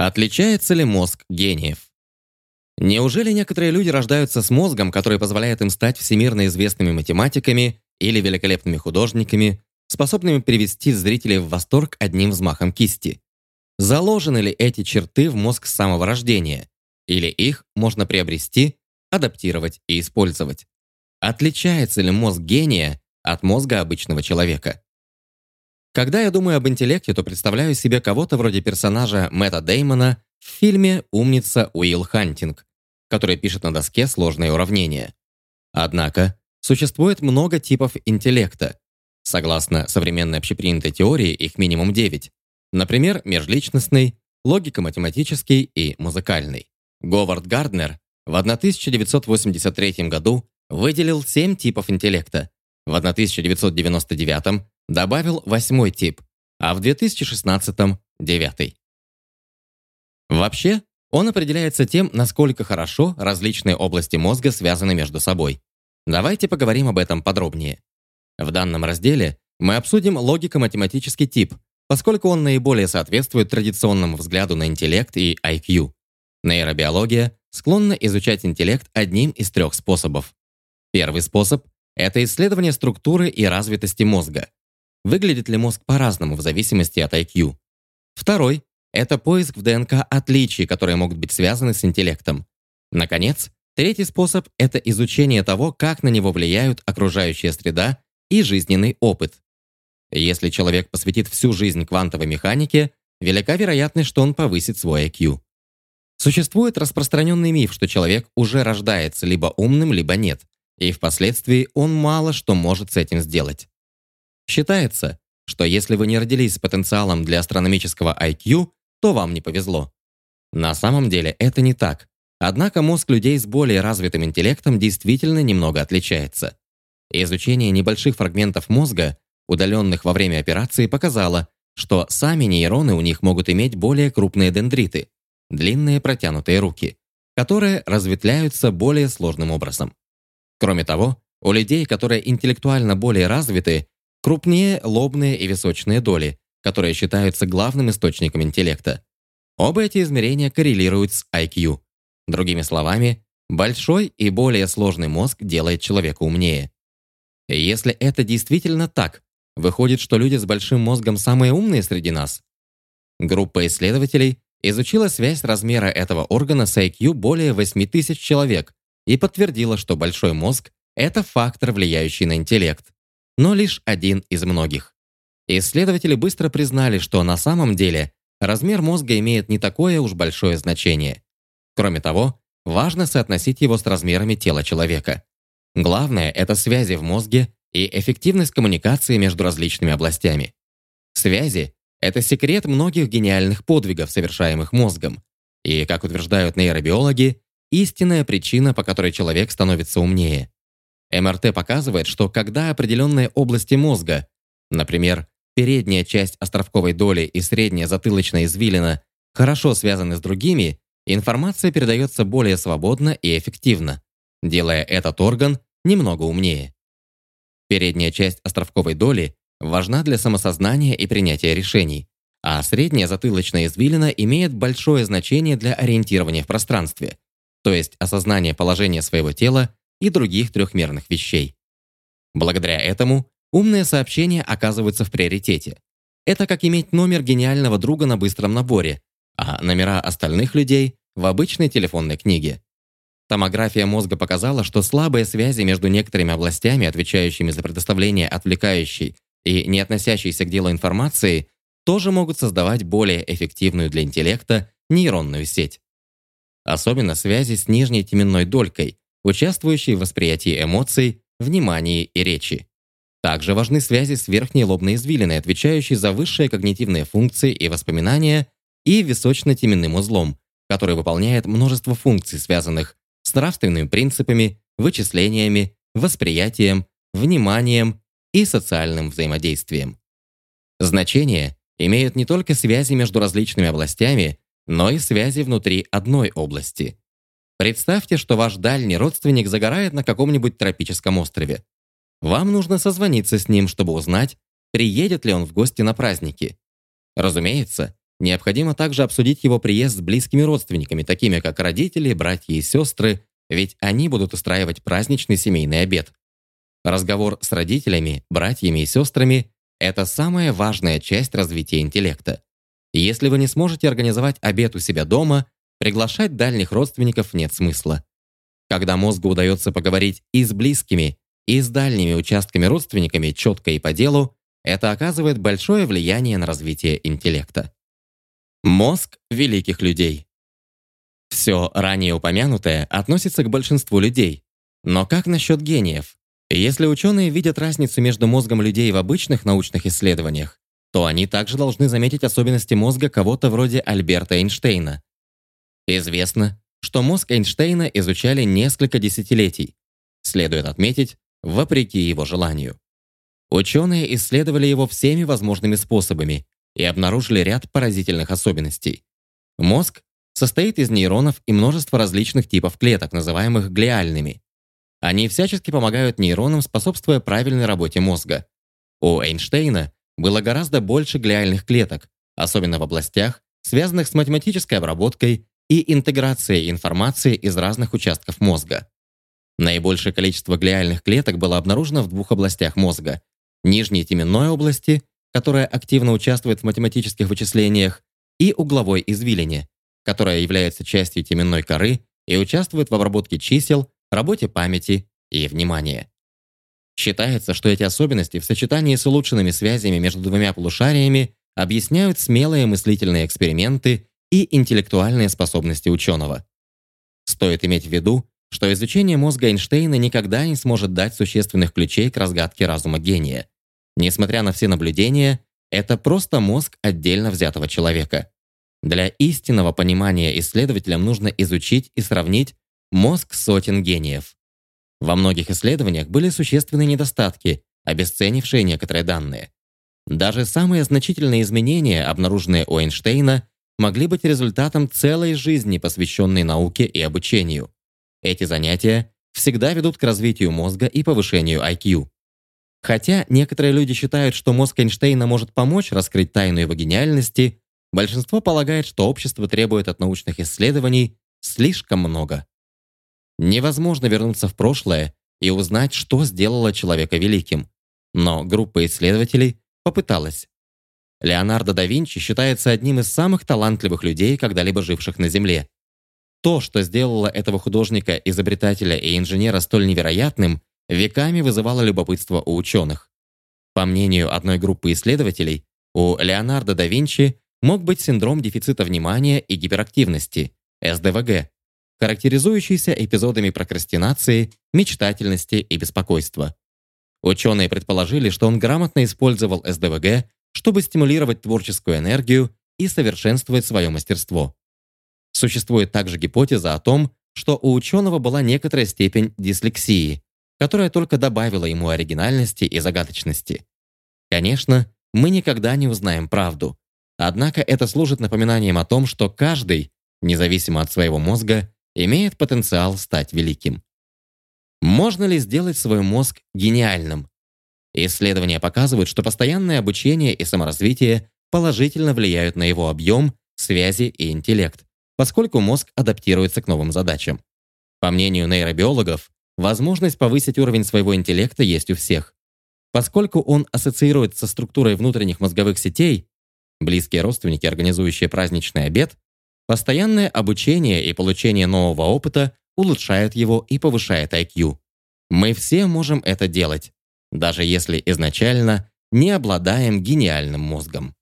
Отличается ли мозг гениев? Неужели некоторые люди рождаются с мозгом, который позволяет им стать всемирно известными математиками или великолепными художниками, способными привести зрителей в восторг одним взмахом кисти? Заложены ли эти черты в мозг с самого рождения? Или их можно приобрести, адаптировать и использовать? Отличается ли мозг гения от мозга обычного человека? Когда я думаю об интеллекте, то представляю себе кого-то вроде персонажа Мэтта Деймона в фильме «Умница Уилл Хантинг», который пишет на доске сложные уравнения. Однако, существует много типов интеллекта. Согласно современной общепринятой теории, их минимум 9. Например, межличностный, логико-математический и музыкальный. Говард Гарднер в 1983 году выделил 7 типов интеллекта. В 1999 добавил восьмой тип, а в 2016 – девятый. Вообще, он определяется тем, насколько хорошо различные области мозга связаны между собой. Давайте поговорим об этом подробнее. В данном разделе мы обсудим логико-математический тип, поскольку он наиболее соответствует традиционному взгляду на интеллект и IQ. Нейробиология склонна изучать интеллект одним из трех способов. Первый способ – это исследование структуры и развитости мозга. Выглядит ли мозг по-разному в зависимости от IQ? Второй – это поиск в ДНК отличий, которые могут быть связаны с интеллектом. Наконец, третий способ – это изучение того, как на него влияют окружающая среда и жизненный опыт. Если человек посвятит всю жизнь квантовой механике, велика вероятность, что он повысит свой IQ. Существует распространенный миф, что человек уже рождается либо умным, либо нет, и впоследствии он мало что может с этим сделать. Считается, что если вы не родились с потенциалом для астрономического IQ, то вам не повезло. На самом деле это не так. Однако мозг людей с более развитым интеллектом действительно немного отличается. Изучение небольших фрагментов мозга, удаленных во время операции, показало, что сами нейроны у них могут иметь более крупные дендриты, длинные протянутые руки, которые разветвляются более сложным образом. Кроме того, у людей, которые интеллектуально более развиты, Крупнее лобные и височные доли, которые считаются главным источником интеллекта. Оба эти измерения коррелируют с IQ. Другими словами, большой и более сложный мозг делает человека умнее. Если это действительно так, выходит, что люди с большим мозгом самые умные среди нас. Группа исследователей изучила связь размера этого органа с IQ более 8000 человек и подтвердила, что большой мозг – это фактор, влияющий на интеллект но лишь один из многих. Исследователи быстро признали, что на самом деле размер мозга имеет не такое уж большое значение. Кроме того, важно соотносить его с размерами тела человека. Главное – это связи в мозге и эффективность коммуникации между различными областями. Связи – это секрет многих гениальных подвигов, совершаемых мозгом. И, как утверждают нейробиологи, истинная причина, по которой человек становится умнее. МРТ показывает, что когда определенные области мозга, например, передняя часть островковой доли и средняя затылочная извилина, хорошо связаны с другими, информация передается более свободно и эффективно, делая этот орган немного умнее. Передняя часть островковой доли важна для самосознания и принятия решений, а средняя затылочная извилина имеет большое значение для ориентирования в пространстве, то есть осознания положения своего тела и других трехмерных вещей. Благодаря этому умные сообщения оказываются в приоритете. Это как иметь номер гениального друга на быстром наборе, а номера остальных людей в обычной телефонной книге. Томография мозга показала, что слабые связи между некоторыми областями, отвечающими за предоставление отвлекающей и не относящейся к делу информации, тоже могут создавать более эффективную для интеллекта нейронную сеть. Особенно связи с нижней теменной долькой, участвующие в восприятии эмоций, внимании и речи. Также важны связи с верхней лобной извилиной, отвечающей за высшие когнитивные функции и воспоминания, и височно-теменным узлом, который выполняет множество функций, связанных с нравственными принципами, вычислениями, восприятием, вниманием и социальным взаимодействием. Значение имеют не только связи между различными областями, но и связи внутри одной области. Представьте, что ваш дальний родственник загорает на каком-нибудь тропическом острове. Вам нужно созвониться с ним, чтобы узнать, приедет ли он в гости на праздники. Разумеется, необходимо также обсудить его приезд с близкими родственниками, такими как родители, братья и сестры, ведь они будут устраивать праздничный семейный обед. Разговор с родителями, братьями и сестрами – это самая важная часть развития интеллекта. Если вы не сможете организовать обед у себя дома, приглашать дальних родственников нет смысла. Когда мозгу удается поговорить и с близкими, и с дальними участками родственниками четко и по делу, это оказывает большое влияние на развитие интеллекта. Мозг великих людей. Все ранее упомянутое относится к большинству людей. Но как насчет гениев? Если ученые видят разницу между мозгом людей в обычных научных исследованиях, то они также должны заметить особенности мозга кого-то вроде Альберта Эйнштейна. Известно, что мозг Эйнштейна изучали несколько десятилетий. Следует отметить, вопреки его желанию. Ученые исследовали его всеми возможными способами и обнаружили ряд поразительных особенностей. Мозг состоит из нейронов и множества различных типов клеток, называемых глиальными. Они всячески помогают нейронам, способствуя правильной работе мозга. У Эйнштейна было гораздо больше глиальных клеток, особенно в областях, связанных с математической обработкой и интеграцией информации из разных участков мозга. Наибольшее количество глиальных клеток было обнаружено в двух областях мозга – нижней теменной области, которая активно участвует в математических вычислениях, и угловой извилине, которая является частью теменной коры и участвует в обработке чисел, работе памяти и внимания. Считается, что эти особенности в сочетании с улучшенными связями между двумя полушариями объясняют смелые мыслительные эксперименты и интеллектуальные способности ученого. Стоит иметь в виду, что изучение мозга Эйнштейна никогда не сможет дать существенных ключей к разгадке разума гения. Несмотря на все наблюдения, это просто мозг отдельно взятого человека. Для истинного понимания исследователям нужно изучить и сравнить мозг сотен гениев. Во многих исследованиях были существенные недостатки, обесценившие некоторые данные. Даже самые значительные изменения, обнаруженные у Эйнштейна, могли быть результатом целой жизни, посвященной науке и обучению. Эти занятия всегда ведут к развитию мозга и повышению IQ. Хотя некоторые люди считают, что мозг Эйнштейна может помочь раскрыть тайну его гениальности, большинство полагает, что общество требует от научных исследований слишком много. Невозможно вернуться в прошлое и узнать, что сделало человека великим. Но группа исследователей попыталась. Леонардо да Винчи считается одним из самых талантливых людей, когда-либо живших на Земле. То, что сделало этого художника, изобретателя и инженера столь невероятным, веками вызывало любопытство у ученых. По мнению одной группы исследователей, у Леонардо да Винчи мог быть синдром дефицита внимания и гиперактивности, СДВГ, характеризующийся эпизодами прокрастинации, мечтательности и беспокойства. Ученые предположили, что он грамотно использовал СДВГ, чтобы стимулировать творческую энергию и совершенствовать свое мастерство. Существует также гипотеза о том, что у ученого была некоторая степень дислексии, которая только добавила ему оригинальности и загадочности. Конечно, мы никогда не узнаем правду, однако это служит напоминанием о том, что каждый, независимо от своего мозга, имеет потенциал стать великим. Можно ли сделать свой мозг гениальным? Исследования показывают, что постоянное обучение и саморазвитие положительно влияют на его объем, связи и интеллект, поскольку мозг адаптируется к новым задачам. По мнению нейробиологов, Возможность повысить уровень своего интеллекта есть у всех. Поскольку он ассоциируется со структурой внутренних мозговых сетей, близкие родственники, организующие праздничный обед, постоянное обучение и получение нового опыта улучшает его и повышает IQ. Мы все можем это делать, даже если изначально не обладаем гениальным мозгом.